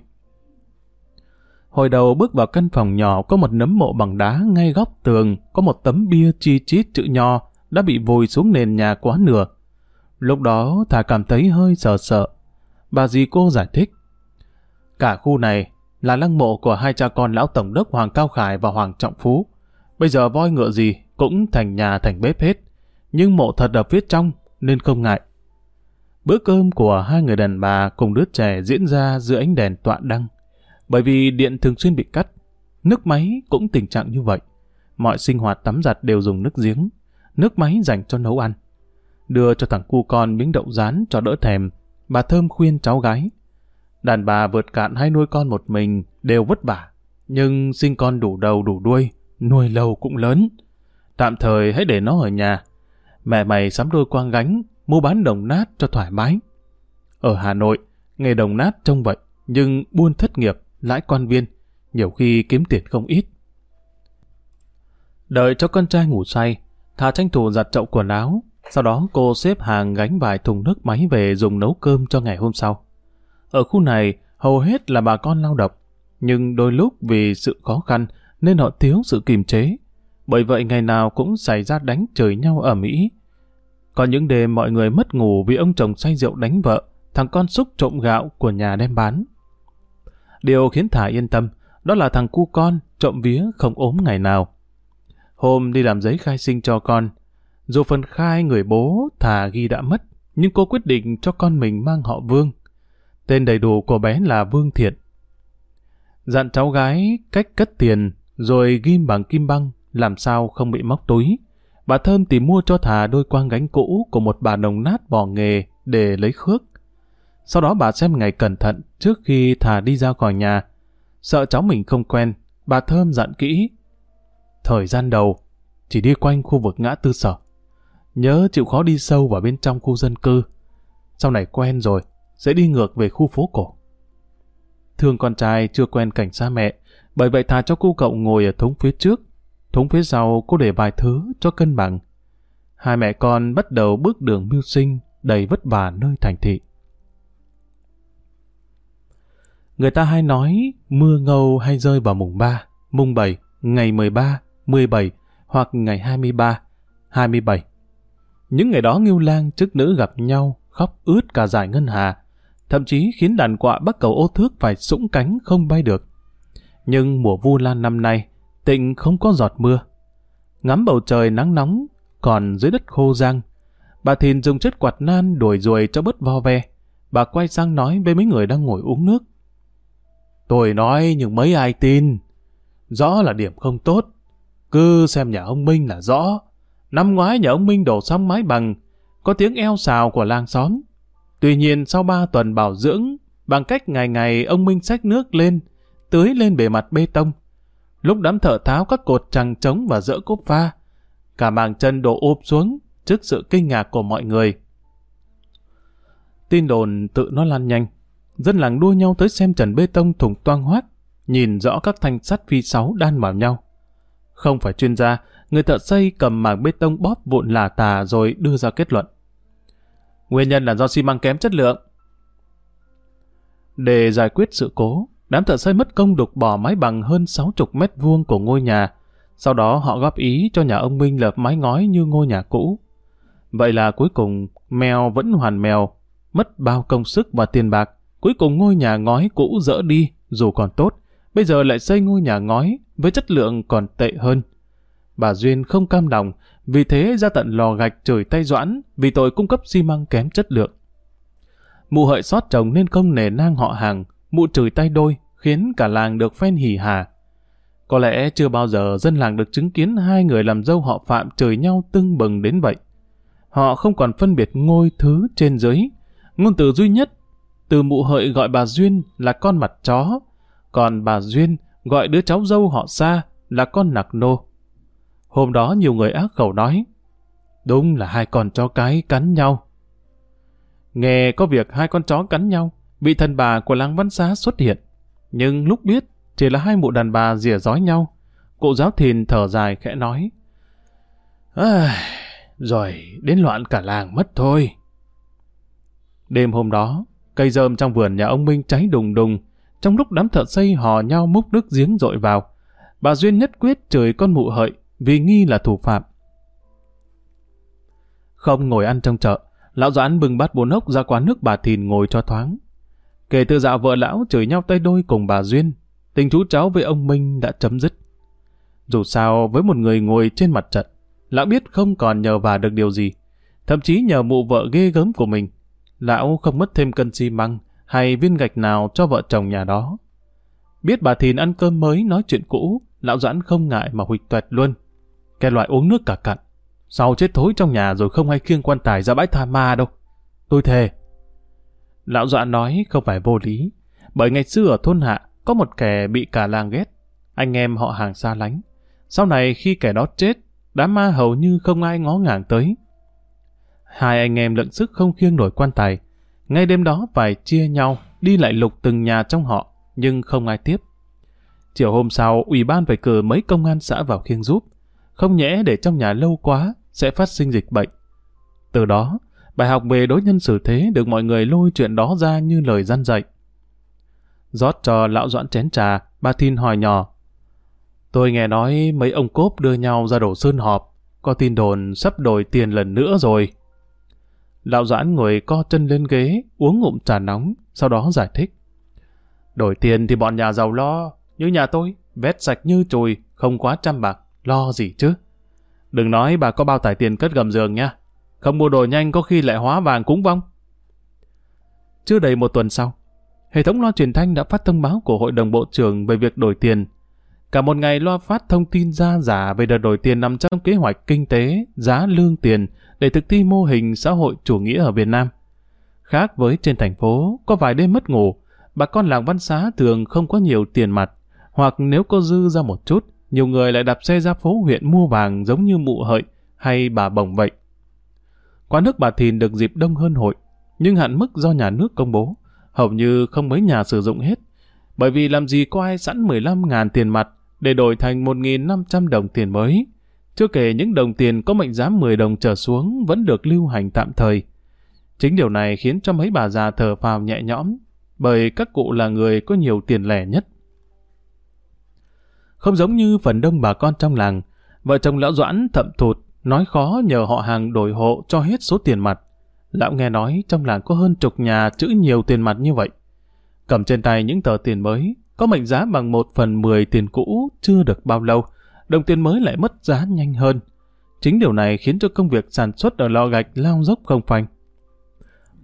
Hồi đầu bước vào căn phòng nhỏ có một nấm mộ bằng đá ngay góc tường, có một tấm bia chi chít chữ nho đã bị vùi xuống nền nhà quá nửa. Lúc đó Thà cảm thấy hơi sợ sợ. Bà dì cô giải thích. Cả khu này là lăng mộ của hai cha con lão tổng đốc Hoàng Cao Khải và Hoàng Trọng Phú. Bây giờ voi ngựa gì cũng thành nhà thành bếp hết. Nhưng mộ thật ở phía trong nên không ngại. Bữa cơm của hai người đàn bà cùng đứa trẻ diễn ra dưới ánh đèn tọa đăng. Bởi vì điện thường xuyên bị cắt, nước máy cũng tình trạng như vậy. Mọi sinh hoạt tắm giặt đều dùng nước giếng nước máy dành cho nấu ăn. Đưa cho thằng cu con miếng đậu rán cho đỡ thèm, bà Thơm khuyên cháu gái. Đàn bà vượt cạn hay nuôi con một mình đều vất vả, nhưng sinh con đủ đầu đủ đuôi, nuôi lâu cũng lớn. Tạm thời hãy để nó ở nhà. Mẹ mày sắm đôi quang gánh, mua bán đồng nát cho thoải mái. Ở Hà Nội, nghề đồng nát trông vậy, nhưng buôn thất nghiệp, lãi quan viên, nhiều khi kiếm tiền không ít. Đợi cho con trai ngủ say, Thà tranh thủ giặt chậu quần áo, sau đó cô xếp hàng gánh vài thùng nước máy về dùng nấu cơm cho ngày hôm sau. Ở khu này, hầu hết là bà con lao động, nhưng đôi lúc vì sự khó khăn nên họ thiếu sự kiềm chế. Bởi vậy ngày nào cũng xảy ra đánh chửi nhau ở Mỹ. Có những đêm mọi người mất ngủ vì ông chồng say rượu đánh vợ, thằng con xúc trộm gạo của nhà đem bán. Điều khiến Thả yên tâm, đó là thằng cu con trộm vía không ốm ngày nào. Hôm đi làm giấy khai sinh cho con, dù phần khai người bố thà ghi đã mất, nhưng cô quyết định cho con mình mang họ Vương. Tên đầy đủ của bé là Vương Thiện. Dặn cháu gái cách cất tiền, rồi ghim bằng kim băng, làm sao không bị móc túi. Bà Thơm tìm mua cho thà đôi quang gánh cũ của một bà đồng nát bỏ nghề để lấy khước. Sau đó bà xem ngày cẩn thận trước khi thà đi ra khỏi nhà. Sợ cháu mình không quen, bà Thơm dặn kỹ. Thời gian đầu, chỉ đi quanh khu vực ngã tư sở. Nhớ chịu khó đi sâu vào bên trong khu dân cư. Sau này quen rồi, sẽ đi ngược về khu phố cổ. Thương con trai chưa quen cảnh xa mẹ, bởi vậy thà cho cô cậu ngồi ở thúng phía trước. Thúng phía sau cô để vài thứ cho cân bằng. Hai mẹ con bắt đầu bước đường mưu sinh đầy vất vả nơi thành thị. Người ta hay nói mưa ngâu hay rơi vào mùng 3, mùng 7, ngày 13, 17 hoặc ngày 23, 27. Những ngày đó Ngưu Lang chức nữ gặp nhau, khóc ướt cả dải ngân hà, thậm chí khiến đàn quạ bắc cầu ô thước phải sũng cánh không bay được. Nhưng mùa vu lan năm nay, tịnh không có giọt mưa. Ngắm bầu trời nắng nóng, còn dưới đất khô rang. Bà Thìn dùng chất quạt nan đuổi ruồi cho bớt vo ve. Bà quay sang nói với mấy người đang ngồi uống nước. Tôi nói nhưng mấy ai tin. Rõ là điểm không tốt. Cứ xem nhà ông Minh là rõ. Năm ngoái nhà ông Minh đổ xong mái bằng, có tiếng eo xào của làng xóm. Tuy nhiên sau ba tuần bảo dưỡng, bằng cách ngày ngày ông Minh xách nước lên, tưới lên bề mặt bê tông. Lúc đám thợ tháo các cột trằng trống và dỡ cốp pha, cả màng chân đổ ụp xuống trước sự kinh ngạc của mọi người. Tin đồn tự nó lan nhanh. Dân làng đua nhau tới xem trần bê tông thùng toang hoác, nhìn rõ các thanh sắt phi sáu đan vào nhau. Không phải chuyên gia, người thợ xây cầm mảng bê tông bóp vụn là tà rồi đưa ra kết luận. Nguyên nhân là do xi măng kém chất lượng. Để giải quyết sự cố, đám thợ xây mất công đục bỏ mái bằng hơn 60 mét vuông của ngôi nhà. Sau đó họ góp ý cho nhà ông Minh lợp mái ngói như ngôi nhà cũ. Vậy là cuối cùng, mèo vẫn hoàn mèo, mất bao công sức và tiền bạc. Cuối cùng ngôi nhà ngói cũ dỡ đi, dù còn tốt, bây giờ lại xây ngôi nhà ngói với chất lượng còn tệ hơn. Bà Duyên không cam lòng, vì thế ra tận lò gạch chửi tay Doãn vì tội cung cấp xi măng kém chất lượng. Mụ hợi xót chồng nên công nề nang họ hàng, mụ chửi tay đôi, khiến cả làng được phen hỉ hà. Có lẽ chưa bao giờ dân làng được chứng kiến hai người làm dâu họ phạm chửi nhau tưng bừng đến vậy. Họ không còn phân biệt ngôi thứ trên dưới. Ngôn từ duy nhất, từ mụ hợi gọi bà Duyên là con mặt chó, còn bà Duyên gọi đứa cháu dâu họ xa là con nặc nô. Hôm đó nhiều người ác khẩu nói, đúng là hai con chó cái cắn nhau. Nghe có việc hai con chó cắn nhau, vị thần bà của làng văn xá xuất hiện. Nhưng lúc biết, chỉ là hai mụ đàn bà rỉa rói nhau. Cụ giáo thìn thở dài khẽ nói, à, rồi đến loạn cả làng mất thôi. Đêm hôm đó, cây rơm trong vườn nhà ông Minh cháy đùng đùng, trong lúc đám thợ xây hò nhau múc nước giếng dội vào. Bà Duyên nhất quyết chửi con mụ hợi vì nghi là thủ phạm. Không ngồi ăn trong chợ, lão Doãn bưng bát bún ốc ra quán nước bà Thìn ngồi cho thoáng. Kể từ dạo vợ lão chửi nhau tay đôi cùng bà Duyên, tình chú cháu với ông Minh đã chấm dứt. Dù sao, với một người ngồi trên mặt trận, lão biết không còn nhờ vả được điều gì, thậm chí nhờ mụ vợ ghê gớm của mình. Lão không mất thêm cân xi măng hay viên gạch nào cho vợ chồng nhà đó. Biết bà Thìn ăn cơm mới nói chuyện cũ, lão Doãn không ngại mà huỵch tuệt luôn. Cái loại uống nước cả cặn. Sau chết thối trong nhà rồi không hay khiêng quan tài ra bãi tha ma đâu. Tôi thề. Lão dọa nói không phải vô lý. Bởi ngày xưa ở thôn hạ có một kẻ bị cả làng ghét. Anh em họ hàng xa lánh. Sau này khi kẻ đó chết, đám ma hầu như không ai ngó ngàng tới. Hai anh em lận sức không khiêng nổi quan tài. Ngay đêm đó phải chia nhau, đi lại lục từng nhà trong họ, nhưng không ai tiếp. Chiều hôm sau, ủy ban phải cử mấy công an xã vào khiêng giúp không nhẽ để trong nhà lâu quá sẽ phát sinh dịch bệnh. Từ đó, bài học về đối nhân xử thế được mọi người lôi chuyện đó ra như lời gian dạy. rót cho lão doãn chén trà, bà Tin hỏi nhỏ. Tôi nghe nói mấy ông cốp đưa nhau ra đổ sơn họp, có tin đồn sắp đổi tiền lần nữa rồi. Lão doãn ngồi co chân lên ghế, uống ngụm trà nóng, sau đó giải thích. Đổi tiền thì bọn nhà giàu lo, như nhà tôi, vét sạch như chùi, không quá trăm bạc lo gì chứ? Đừng nói bà có bao tải tiền cất gầm giường nha. Không mua đồ nhanh có khi lại hóa vàng cúng vong. Chưa đầy một tuần sau, hệ thống loa truyền thanh đã phát thông báo của Hội đồng Bộ trưởng về việc đổi tiền. Cả một ngày loa phát thông tin ra giả về đợt đổi tiền nằm trong kế hoạch kinh tế, giá lương tiền để thực thi mô hình xã hội chủ nghĩa ở Việt Nam. Khác với trên thành phố, có vài đêm mất ngủ, bà con làng văn xá thường không có nhiều tiền mặt, hoặc nếu có dư ra một chút, nhiều người lại đạp xe ra phố huyện mua vàng giống như mụ hợi hay bà bồng vậy. Quán nước bà Thìn được dịp đông hơn hội, nhưng hạn mức do nhà nước công bố, hầu như không mấy nhà sử dụng hết, bởi vì làm gì có ai sẵn 15.000 tiền mặt để đổi thành 1.500 đồng tiền mới. Chưa kể những đồng tiền có mệnh giá 10 đồng trở xuống vẫn được lưu hành tạm thời. Chính điều này khiến cho mấy bà già thờ phào nhẹ nhõm, bởi các cụ là người có nhiều tiền lẻ nhất. Không giống như phần đông bà con trong làng, vợ chồng lão Doãn thậm thụt, nói khó nhờ họ hàng đổi hộ cho hết số tiền mặt. Lão nghe nói trong làng có hơn chục nhà chữ nhiều tiền mặt như vậy. Cầm trên tay những tờ tiền mới, có mệnh giá bằng một phần mười tiền cũ chưa được bao lâu, đồng tiền mới lại mất giá nhanh hơn. Chính điều này khiến cho công việc sản xuất ở lò gạch lao dốc không phanh.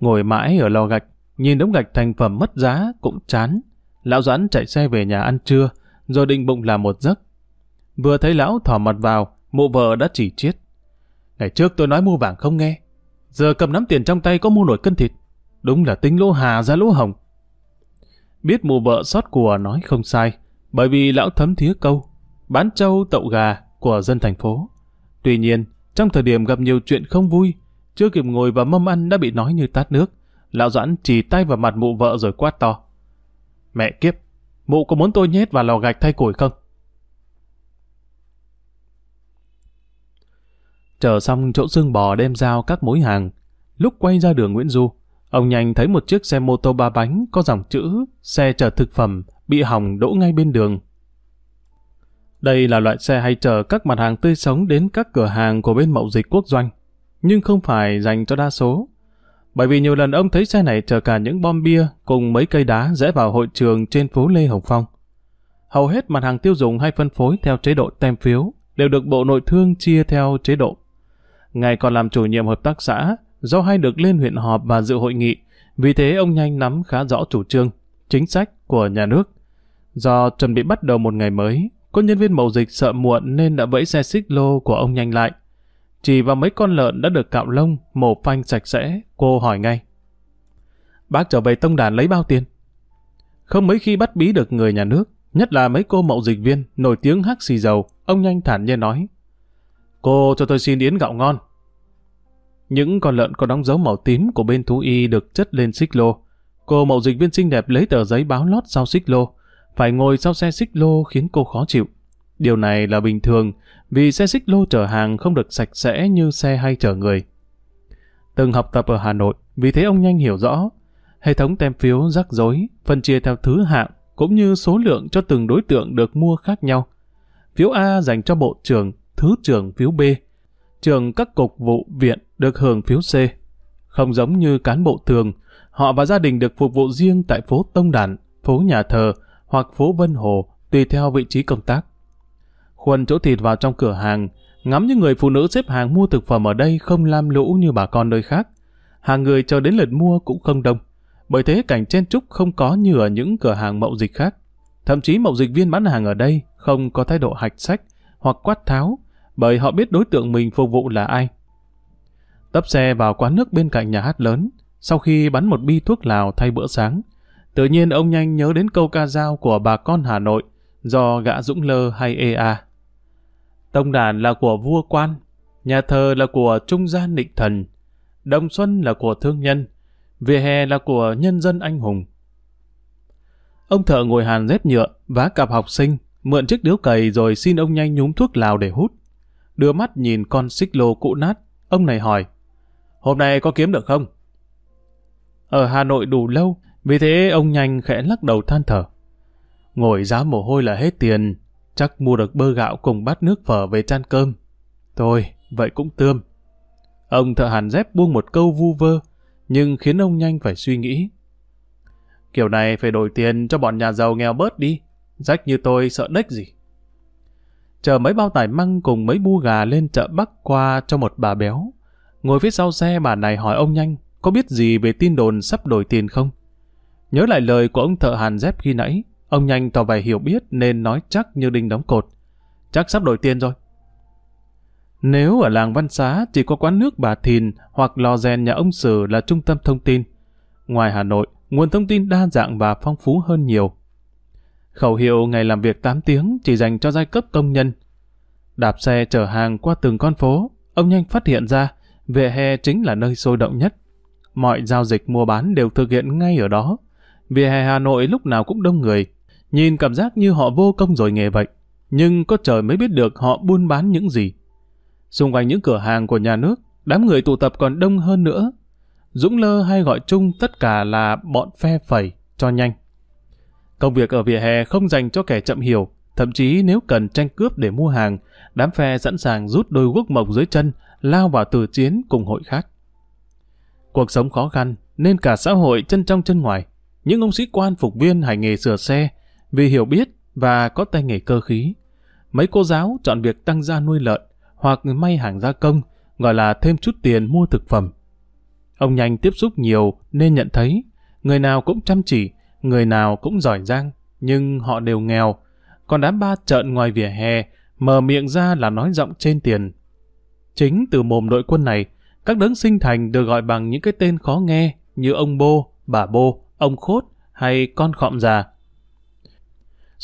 Ngồi mãi ở lò gạch, nhìn đống gạch thành phẩm mất giá cũng chán. Lão Doãn chạy xe về nhà ăn trưa, rồi định bụng làm một giấc. Vừa thấy lão thỏ mặt vào, mụ vợ đã chỉ chiết. Ngày trước tôi nói mua vàng không nghe, giờ cầm nắm tiền trong tay có mua nổi cân thịt. Đúng là tính lỗ hà ra lỗ hồng. Biết mụ vợ sót của nói không sai, bởi vì lão thấm thía câu, bán trâu tậu gà của dân thành phố. Tuy nhiên, trong thời điểm gặp nhiều chuyện không vui, chưa kịp ngồi và mâm ăn đã bị nói như tát nước. Lão Doãn chỉ tay vào mặt mụ vợ rồi quát to. Mẹ kiếp, mụ có muốn tôi nhét vào lò gạch thay củi không? Chờ xong chỗ xương bò đem giao các mối hàng, lúc quay ra đường Nguyễn Du, ông nhanh thấy một chiếc xe mô tô ba bánh có dòng chữ xe chở thực phẩm bị hỏng đỗ ngay bên đường. Đây là loại xe hay chở các mặt hàng tươi sống đến các cửa hàng của bên mậu dịch quốc doanh, nhưng không phải dành cho đa số. Bởi vì nhiều lần ông thấy xe này chở cả những bom bia cùng mấy cây đá rẽ vào hội trường trên phố Lê Hồng Phong. Hầu hết mặt hàng tiêu dùng hay phân phối theo chế độ tem phiếu đều được Bộ Nội Thương chia theo chế độ. Ngài còn làm chủ nhiệm hợp tác xã, do hay được lên huyện họp và dự hội nghị, vì thế ông nhanh nắm khá rõ chủ trương, chính sách của nhà nước. Do chuẩn bị bắt đầu một ngày mới, có nhân viên mậu dịch sợ muộn nên đã vẫy xe xích lô của ông nhanh lại. Chỉ vào mấy con lợn đã được cạo lông, mổ phanh sạch sẽ, cô hỏi ngay. Bác trở về tông đàn lấy bao tiền? Không mấy khi bắt bí được người nhà nước, nhất là mấy cô mậu dịch viên nổi tiếng hắc xì dầu, ông nhanh thản nhiên nói. Cô cho tôi xin yến gạo ngon. Những con lợn có đóng dấu màu tím của bên thú y được chất lên xích lô. Cô mậu dịch viên xinh đẹp lấy tờ giấy báo lót sau xích lô. Phải ngồi sau xe xích lô khiến cô khó chịu. Điều này là bình thường vì xe xích lô chở hàng không được sạch sẽ như xe hay chở người. Từng học tập ở Hà Nội, vì thế ông nhanh hiểu rõ. Hệ thống tem phiếu rắc rối, phân chia theo thứ hạng cũng như số lượng cho từng đối tượng được mua khác nhau. Phiếu A dành cho bộ trưởng, thứ trưởng phiếu B. Trường các cục vụ viện được hưởng phiếu C. Không giống như cán bộ thường, họ và gia đình được phục vụ riêng tại phố Tông Đản, phố Nhà Thờ hoặc phố Vân Hồ tùy theo vị trí công tác. Khuân chỗ thịt vào trong cửa hàng, ngắm những người phụ nữ xếp hàng mua thực phẩm ở đây không lam lũ như bà con nơi khác. Hàng người chờ đến lượt mua cũng không đông. Bởi thế cảnh chen trúc không có như ở những cửa hàng mậu dịch khác. Thậm chí mậu dịch viên bán hàng ở đây không có thái độ hạch sách hoặc quát tháo, bởi họ biết đối tượng mình phục vụ là ai. Tấp xe vào quán nước bên cạnh nhà hát lớn, sau khi bắn một bi thuốc lào thay bữa sáng, tự nhiên ông nhanh nhớ đến câu ca dao của bà con Hà Nội do gã Dũng Lơ hay EA. Tông đàn là của vua quan, nhà thờ là của trung gian định thần, đồng xuân là của thương nhân, vỉa hè là của nhân dân anh hùng. Ông thợ ngồi hàn dép nhựa, vá cặp học sinh, mượn chiếc điếu cày rồi xin ông nhanh nhúng thuốc lào để hút. Đưa mắt nhìn con xích lô cũ nát, ông này hỏi, hôm nay có kiếm được không? Ở Hà Nội đủ lâu, vì thế ông nhanh khẽ lắc đầu than thở. Ngồi giá mồ hôi là hết tiền, chắc mua được bơ gạo cùng bát nước phở về chan cơm. Thôi, vậy cũng tươm. Ông thợ hàn dép buông một câu vu vơ, nhưng khiến ông nhanh phải suy nghĩ. Kiểu này phải đổi tiền cho bọn nhà giàu nghèo bớt đi, rách như tôi sợ đếch gì. chờ mấy bao tải măng cùng mấy bu gà lên chợ Bắc qua cho một bà béo. Ngồi phía sau xe bà này hỏi ông nhanh, có biết gì về tin đồn sắp đổi tiền không? Nhớ lại lời của ông thợ hàn dép khi nãy, ông nhanh tỏ vẻ hiểu biết nên nói chắc như đinh đóng cột. Chắc sắp đổi tiền rồi. Nếu ở làng Văn Xá chỉ có quán nước bà Thìn hoặc lò rèn nhà ông Sử là trung tâm thông tin. Ngoài Hà Nội, nguồn thông tin đa dạng và phong phú hơn nhiều. Khẩu hiệu ngày làm việc 8 tiếng chỉ dành cho giai cấp công nhân. Đạp xe chở hàng qua từng con phố, ông nhanh phát hiện ra vỉa hè chính là nơi sôi động nhất. Mọi giao dịch mua bán đều thực hiện ngay ở đó. Vỉa hè Hà Nội lúc nào cũng đông người, nhìn cảm giác như họ vô công rồi nghề vậy. Nhưng có trời mới biết được họ buôn bán những gì. Xung quanh những cửa hàng của nhà nước, đám người tụ tập còn đông hơn nữa. Dũng lơ hay gọi chung tất cả là bọn phe phẩy, cho nhanh. Công việc ở vỉa hè không dành cho kẻ chậm hiểu, thậm chí nếu cần tranh cướp để mua hàng, đám phe sẵn sàng rút đôi guốc mộc dưới chân, lao vào từ chiến cùng hội khác. Cuộc sống khó khăn, nên cả xã hội chân trong chân ngoài. Những ông sĩ quan phục viên hành nghề sửa xe, vì hiểu biết và có tay nghề cơ khí. Mấy cô giáo chọn việc tăng gia nuôi lợn, hoặc may hàng gia công, gọi là thêm chút tiền mua thực phẩm. Ông nhanh tiếp xúc nhiều nên nhận thấy, người nào cũng chăm chỉ, người nào cũng giỏi giang, nhưng họ đều nghèo. Còn đám ba trợn ngoài vỉa hè, mở miệng ra là nói giọng trên tiền. Chính từ mồm đội quân này, các đấng sinh thành được gọi bằng những cái tên khó nghe như ông bô, bà bô, ông khốt hay con khọm già.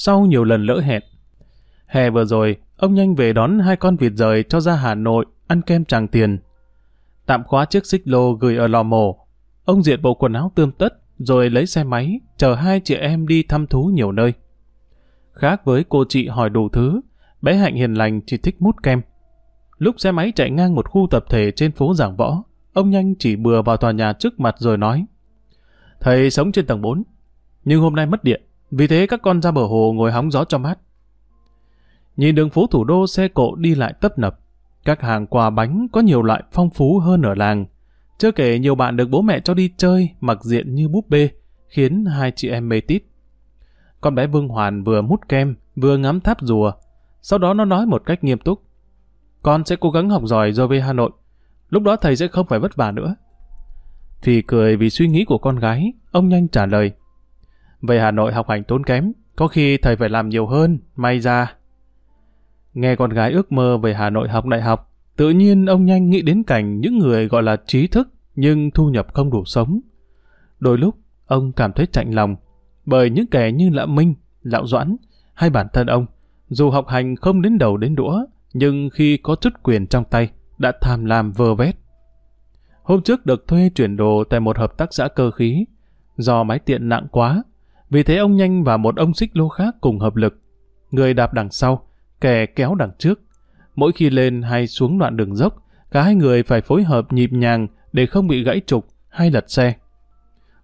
Sau nhiều lần lỡ hẹn, hè vừa rồi, ông nhanh về đón hai con vịt rời cho ra Hà Nội ăn kem tràng tiền. Tạm khóa chiếc xích lô gửi ở lò mổ. Ông diện bộ quần áo tươm tất, rồi lấy xe máy, chở hai chị em đi thăm thú nhiều nơi. Khác với cô chị hỏi đủ thứ, bé Hạnh hiền lành chỉ thích mút kem. Lúc xe máy chạy ngang một khu tập thể trên phố Giảng Võ, ông nhanh chỉ bừa vào tòa nhà trước mặt rồi nói. Thầy sống trên tầng 4, nhưng hôm nay mất điện, vì thế các con ra bờ hồ ngồi hóng gió cho mát. Nhìn đường phố thủ đô xe cộ đi lại tấp nập, các hàng quà bánh có nhiều loại phong phú hơn ở làng. Chưa kể nhiều bạn được bố mẹ cho đi chơi mặc diện như búp bê, khiến hai chị em mê tít. Con bé Vương Hoàn vừa mút kem, vừa ngắm tháp rùa. Sau đó nó nói một cách nghiêm túc. Con sẽ cố gắng học giỏi rồi về Hà Nội. Lúc đó thầy sẽ không phải vất vả nữa. Thì cười vì suy nghĩ của con gái, ông nhanh trả lời. Về Hà Nội học hành tốn kém, có khi thầy phải làm nhiều hơn, may ra. Nghe con gái ước mơ về Hà Nội học đại học, tự nhiên ông nhanh nghĩ đến cảnh những người gọi là trí thức nhưng thu nhập không đủ sống. Đôi lúc, ông cảm thấy chạnh lòng bởi những kẻ như Lạ Minh, Lão Doãn hay bản thân ông, dù học hành không đến đầu đến đũa, nhưng khi có chút quyền trong tay, đã tham lam vơ vét. Hôm trước được thuê chuyển đồ tại một hợp tác xã cơ khí, do máy tiện nặng quá, vì thế ông nhanh và một ông xích lô khác cùng hợp lực. Người đạp đằng sau, kẻ kéo đằng trước. Mỗi khi lên hay xuống đoạn đường dốc, cả hai người phải phối hợp nhịp nhàng để không bị gãy trục hay lật xe.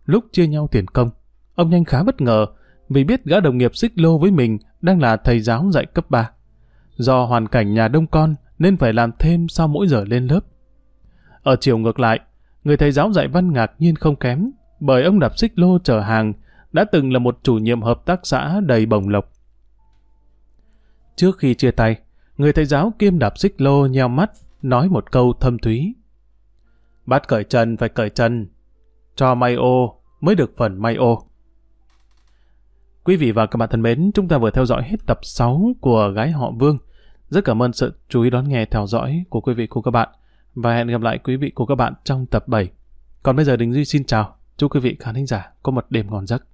Lúc chia nhau tiền công, ông nhanh khá bất ngờ vì biết gã đồng nghiệp xích lô với mình đang là thầy giáo dạy cấp 3. Do hoàn cảnh nhà đông con nên phải làm thêm sau mỗi giờ lên lớp. Ở chiều ngược lại, người thầy giáo dạy văn ngạc nhiên không kém bởi ông đạp xích lô chở hàng đã từng là một chủ nhiệm hợp tác xã đầy bồng lộc. Trước khi chia tay, người thầy giáo kiêm đạp xích lô nheo mắt, nói một câu thâm thúy. Bắt cởi chân phải cởi chân, cho may ô mới được phần may ô. Quý vị và các bạn thân mến, chúng ta vừa theo dõi hết tập 6 của Gái họ Vương. Rất cảm ơn sự chú ý đón nghe theo dõi của quý vị cô các bạn. Và hẹn gặp lại quý vị cô các bạn trong tập 7. Còn bây giờ Đình Duy xin chào. Chúc quý vị khán thính giả có một đêm ngon giấc.